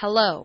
hello.